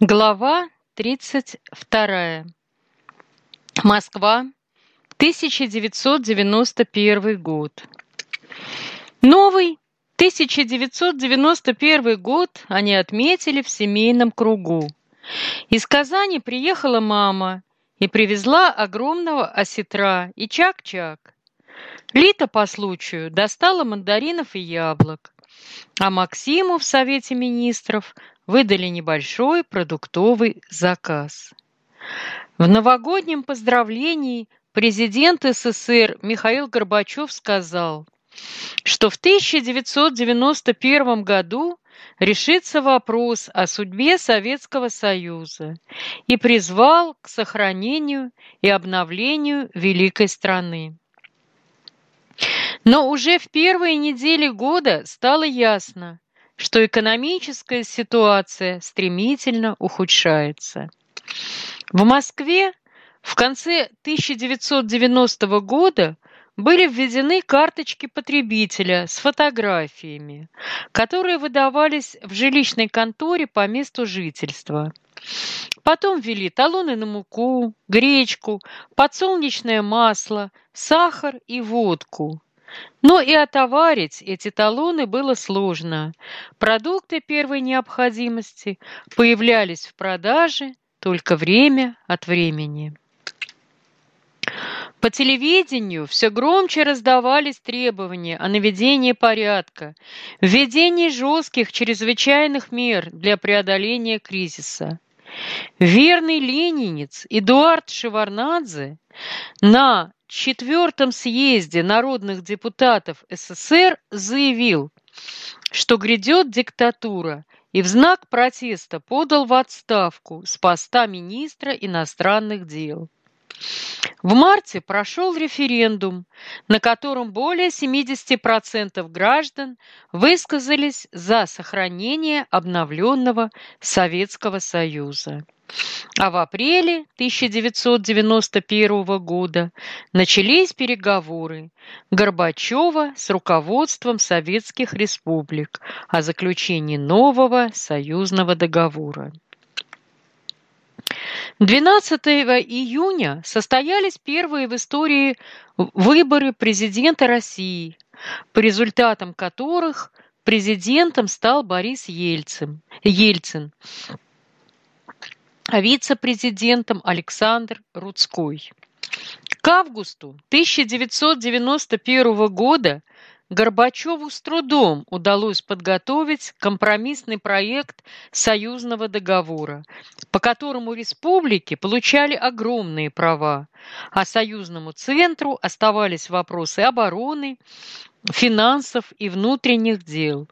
Глава тридцать вторая. Москва, 1991 год. Новый 1991 год они отметили в семейном кругу. Из Казани приехала мама и привезла огромного осетра и чак-чак. Лита по случаю достала мандаринов и яблок, а Максиму в Совете Министров выдали небольшой продуктовый заказ. В новогоднем поздравлении президент СССР Михаил Горбачев сказал, что в 1991 году решится вопрос о судьбе Советского Союза и призвал к сохранению и обновлению великой страны. Но уже в первые недели года стало ясно, что экономическая ситуация стремительно ухудшается. В Москве в конце 1990 года были введены карточки потребителя с фотографиями, которые выдавались в жилищной конторе по месту жительства. Потом ввели талоны на муку, гречку, подсолнечное масло, сахар и водку. Но и отоварить эти талоны было сложно. Продукты первой необходимости появлялись в продаже только время от времени. По телевидению все громче раздавались требования о наведении порядка, введении жестких чрезвычайных мер для преодоления кризиса. Верный ленинец Эдуард Шеварнадзе на четвертом съезде народных депутатов СССР заявил, что грядет диктатура, и в знак протеста подал в отставку с поста министра иностранных дел. В марте прошел референдум, на котором более 70% граждан высказались за сохранение обновленного Советского Союза. А в апреле 1991 года начались переговоры Горбачева с руководством советских республик о заключении нового союзного договора. 12 июня состоялись первые в истории выборы президента России, по результатам которых президентом стал Борис Ельцин, Ельцин а вице-президентом Александр Рудской. К августу 1991 года Горбачеву с трудом удалось подготовить компромиссный проект союзного договора, по которому республики получали огромные права, а союзному центру оставались вопросы обороны, финансов и внутренних дел.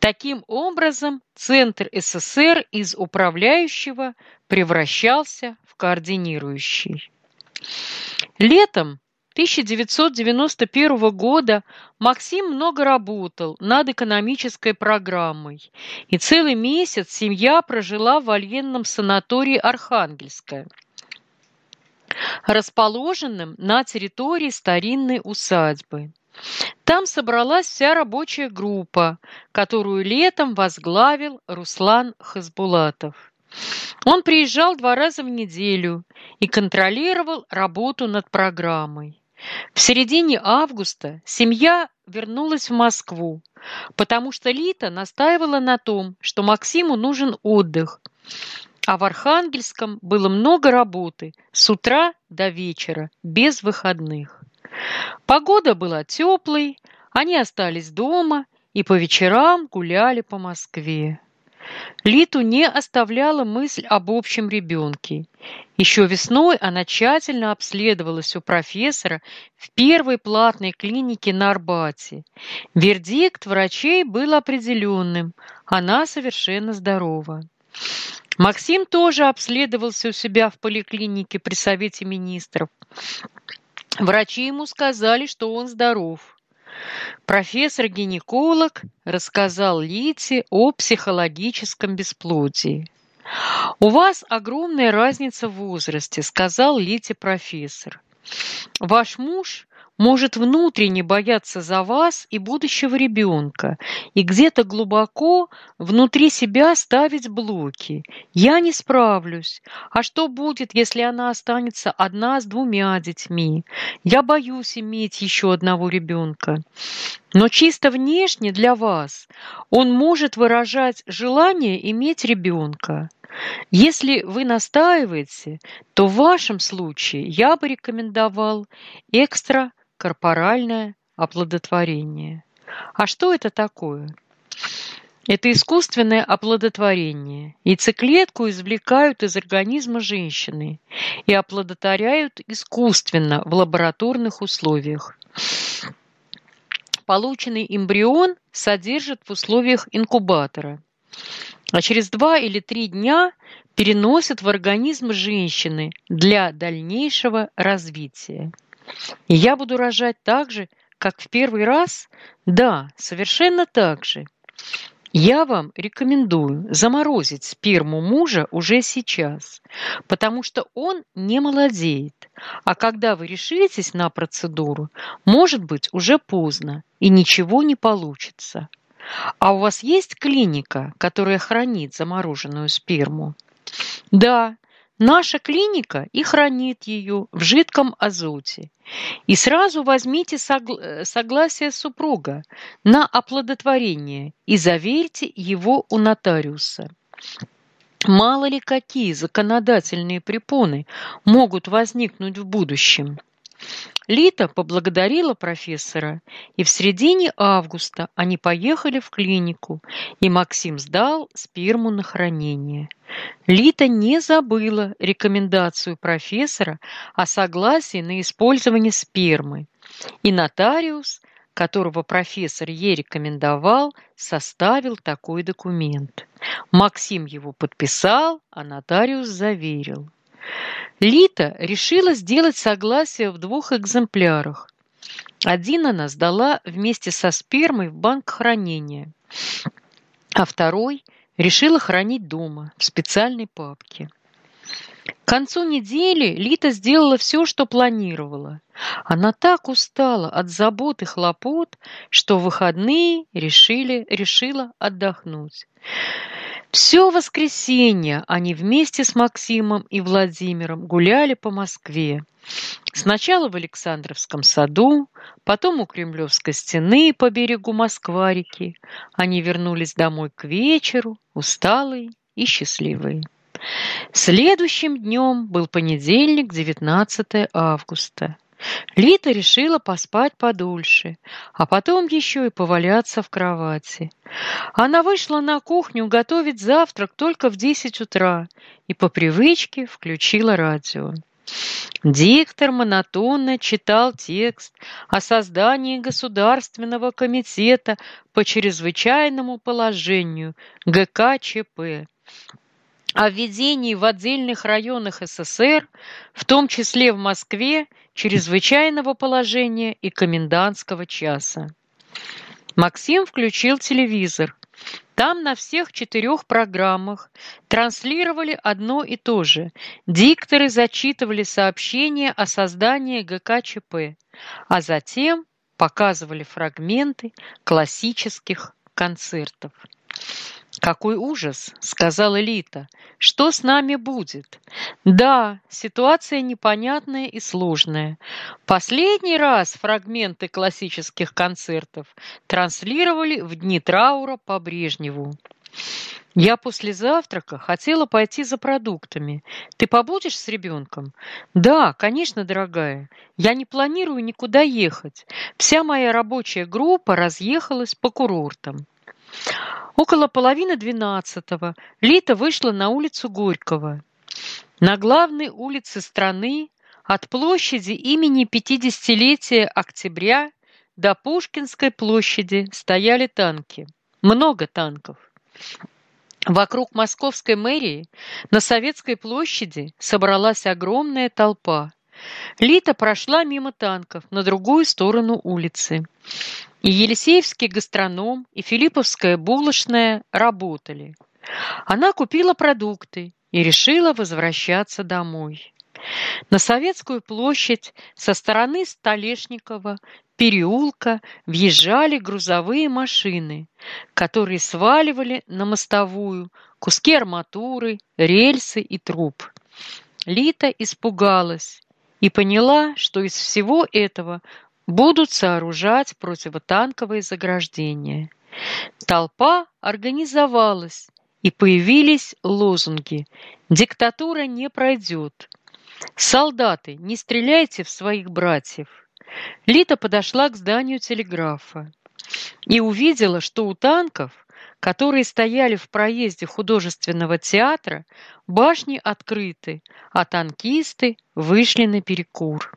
Таким образом, центр СССР из управляющего превращался в координирующий. Летом 1991 года Максим много работал над экономической программой, и целый месяц семья прожила в военном санатории Архангельская, расположенном на территории старинной усадьбы. Там собралась вся рабочая группа, которую летом возглавил Руслан Хасбулатов. Он приезжал два раза в неделю и контролировал работу над программой. В середине августа семья вернулась в Москву, потому что Лита настаивала на том, что Максиму нужен отдых, а в Архангельском было много работы с утра до вечера, без выходных. Погода была теплой, они остались дома и по вечерам гуляли по Москве. Литу не оставляла мысль об общем ребенке. Еще весной она тщательно обследовалась у профессора в первой платной клинике на Арбате. Вердикт врачей был определенным – она совершенно здорова. Максим тоже обследовался у себя в поликлинике при Совете Министров. Врачи ему сказали, что он здоров. Профессор-гинеколог рассказал Лите о психологическом бесплодии. «У вас огромная разница в возрасте», — сказал Лите профессор. «Ваш муж может внутренне бояться за вас и будущего ребенка, и где-то глубоко внутри себя ставить блоки. Я не справлюсь. А что будет, если она останется одна с двумя детьми? Я боюсь иметь еще одного ребенка. Но чисто внешне для вас он может выражать желание иметь ребенка. Если вы настаиваете, то в вашем случае я бы рекомендовал экстракорпоральное оплодотворение. А что это такое? Это искусственное оплодотворение. Яйцеклетку извлекают из организма женщины и оплодотворяют искусственно в лабораторных условиях. Полученный эмбрион содержат в условиях инкубатора – а через два или три дня переносят в организм женщины для дальнейшего развития. И я буду рожать так же, как в первый раз? Да, совершенно так же. Я вам рекомендую заморозить сперму мужа уже сейчас, потому что он не молодеет. А когда вы решитесь на процедуру, может быть уже поздно и ничего не получится. А у вас есть клиника, которая хранит замороженную сперму? Да, наша клиника и хранит ее в жидком азоте. И сразу возьмите согла согласие супруга на оплодотворение и заверьте его у нотариуса. Мало ли какие законодательные препоны могут возникнуть в будущем. Лита поблагодарила профессора, и в середине августа они поехали в клинику, и Максим сдал сперму на хранение. Лита не забыла рекомендацию профессора о согласии на использование спермы, и нотариус, которого профессор ей рекомендовал, составил такой документ. Максим его подписал, а нотариус заверил. Лита решила сделать согласие в двух экземплярах. Один она сдала вместе со спермой в банк хранения, а второй решила хранить дома в специальной папке. К концу недели Лита сделала все, что планировала. Она так устала от забот и хлопот, что в выходные решили, решила отдохнуть. Все воскресенье они вместе с Максимом и Владимиром гуляли по Москве. Сначала в Александровском саду, потом у Кремлевской стены по берегу Москва-реки. Они вернулись домой к вечеру, усталые и счастливые. Следующим днем был понедельник, 19 августа. Лита решила поспать подольше, а потом еще и поваляться в кровати. Она вышла на кухню готовить завтрак только в десять утра и по привычке включила радио. Диктор монотонно читал текст о создании Государственного комитета по чрезвычайному положению ГКЧП о введении в отдельных районах СССР, в том числе в Москве, чрезвычайного положения и комендантского часа. Максим включил телевизор. Там на всех четырех программах транслировали одно и то же. Дикторы зачитывали сообщения о создании ГКЧП, а затем показывали фрагменты классических концертов. «Какой ужас!» — сказала Лита. «Что с нами будет?» «Да, ситуация непонятная и сложная. Последний раз фрагменты классических концертов транслировали в дни траура по Брежневу. Я после завтрака хотела пойти за продуктами. Ты побудешь с ребенком? Да, конечно, дорогая. Я не планирую никуда ехать. Вся моя рабочая группа разъехалась по курортам. Около половины двенадцатого Лита вышла на улицу Горького. На главной улице страны от площади имени 50-летия октября до Пушкинской площади стояли танки. Много танков. Вокруг московской мэрии на Советской площади собралась огромная толпа. Лита прошла мимо танков на другую сторону улицы. И Елисеевский гастроном, и Филипповская булочная работали. Она купила продукты и решила возвращаться домой. На Советскую площадь со стороны Столешникова переулка въезжали грузовые машины, которые сваливали на мостовую куски арматуры, рельсы и труб. Лита испугалась и поняла, что из всего этого будут сооружать противотанковые заграждения. Толпа организовалась, и появились лозунги «Диктатура не пройдет», «Солдаты, не стреляйте в своих братьев». Лита подошла к зданию телеграфа и увидела, что у танков, которые стояли в проезде художественного театра, башни открыты, а танкисты вышли на перекур.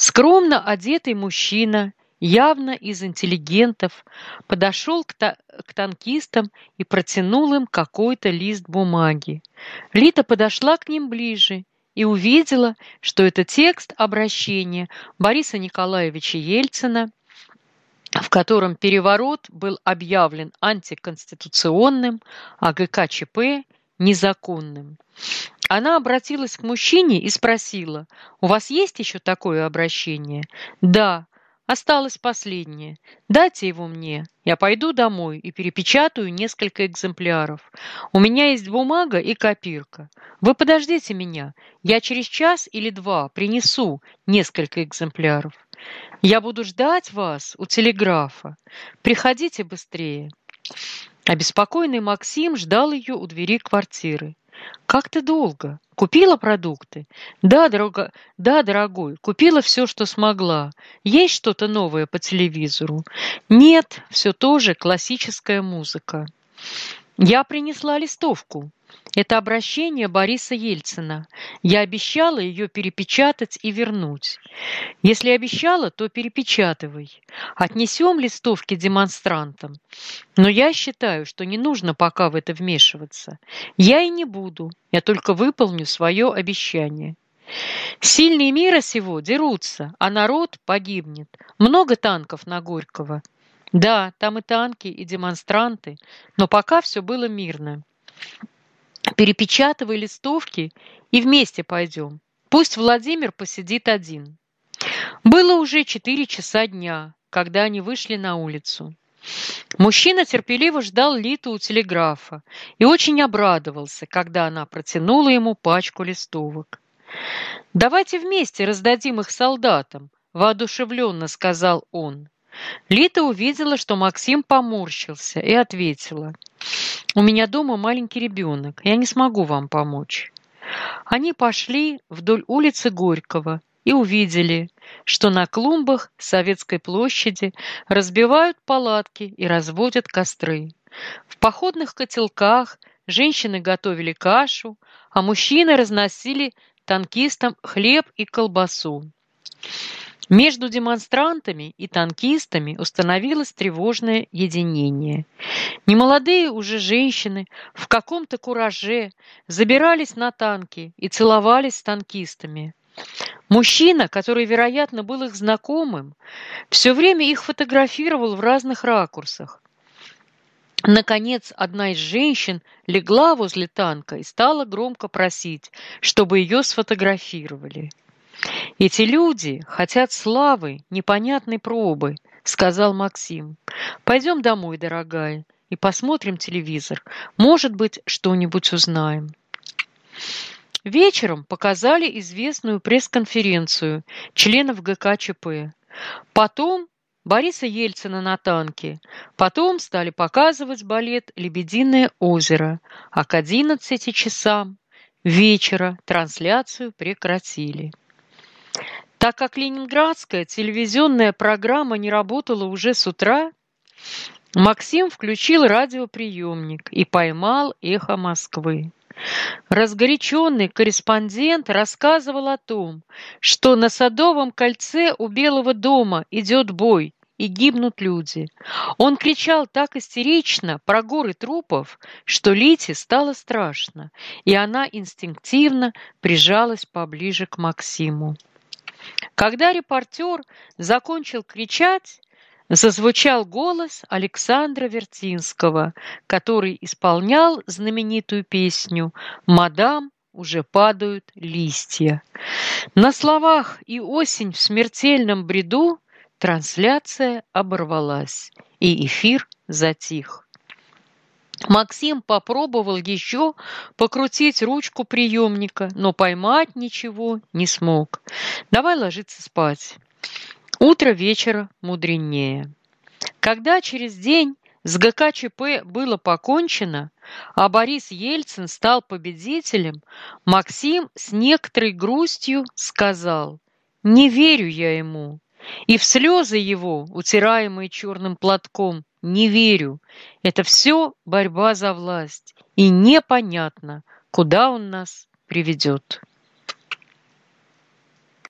Скромно одетый мужчина, явно из интеллигентов, подошел к, та к танкистам и протянул им какой-то лист бумаги. Лита подошла к ним ближе и увидела, что это текст обращения Бориса Николаевича Ельцина, в котором переворот был объявлен антиконституционным, а ГКЧП – незаконным. Она обратилась к мужчине и спросила, «У вас есть еще такое обращение?» «Да, осталось последнее. Дайте его мне. Я пойду домой и перепечатаю несколько экземпляров. У меня есть бумага и копирка. Вы подождите меня. Я через час или два принесу несколько экземпляров. Я буду ждать вас у телеграфа. Приходите быстрее». Обеспокоенный Максим ждал ее у двери квартиры. Как ты долго? Купила продукты? Да, дорога... да, дорогой, купила все, что смогла. Есть что-то новое по телевизору? Нет, все тоже классическая музыка. Я принесла листовку. Это обращение Бориса Ельцина. Я обещала ее перепечатать и вернуть. Если обещала, то перепечатывай. Отнесем листовки демонстрантам. Но я считаю, что не нужно пока в это вмешиваться. Я и не буду. Я только выполню свое обещание. Сильные мира сего дерутся, а народ погибнет. Много танков на Горького. Да, там и танки, и демонстранты, но пока все было мирно. Перепечатывай листовки и вместе пойдем. Пусть Владимир посидит один. Было уже четыре часа дня, когда они вышли на улицу. Мужчина терпеливо ждал Литу у телеграфа и очень обрадовался, когда она протянула ему пачку листовок. «Давайте вместе раздадим их солдатам», – воодушевленно сказал он. Лита увидела, что Максим поморщился и ответила. «У меня дома маленький ребенок, я не смогу вам помочь». Они пошли вдоль улицы Горького и увидели, что на клумбах Советской площади разбивают палатки и разводят костры. В походных котелках женщины готовили кашу, а мужчины разносили танкистам хлеб и колбасу. Между демонстрантами и танкистами установилось тревожное единение. Немолодые уже женщины в каком-то кураже забирались на танки и целовались с танкистами. Мужчина, который, вероятно, был их знакомым, все время их фотографировал в разных ракурсах. Наконец, одна из женщин легла возле танка и стала громко просить, чтобы ее сфотографировали. «Эти люди хотят славы, непонятной пробы», — сказал Максим. «Пойдем домой, дорогая, и посмотрим телевизор. Может быть, что-нибудь узнаем». Вечером показали известную пресс-конференцию членов ГКЧП. Потом Бориса Ельцина на танке. Потом стали показывать балет «Лебединое озеро», а к 11 часам вечера трансляцию прекратили. Так как ленинградская телевизионная программа не работала уже с утра, Максим включил радиоприемник и поймал эхо Москвы. Разгоряченный корреспондент рассказывал о том, что на Садовом кольце у Белого дома идет бой и гибнут люди. Он кричал так истерично про горы трупов, что Лите стало страшно, и она инстинктивно прижалась поближе к Максиму. Когда репортер закончил кричать, зазвучал голос Александра Вертинского, который исполнял знаменитую песню «Мадам уже падают листья. На словах и осень в смертельном бреду трансляция оборвалась, и эфир затих. Максим попробовал еще покрутить ручку приемника, но поймать ничего не смог. Давай ложиться спать. Утро вечера мудренее. Когда через день с ГКЧП было покончено, а Борис Ельцин стал победителем, Максим с некоторой грустью сказал «Не верю я ему». И в слезы его, утираемые черным платком, не верю. Это все борьба за власть. И непонятно, куда он нас приведет.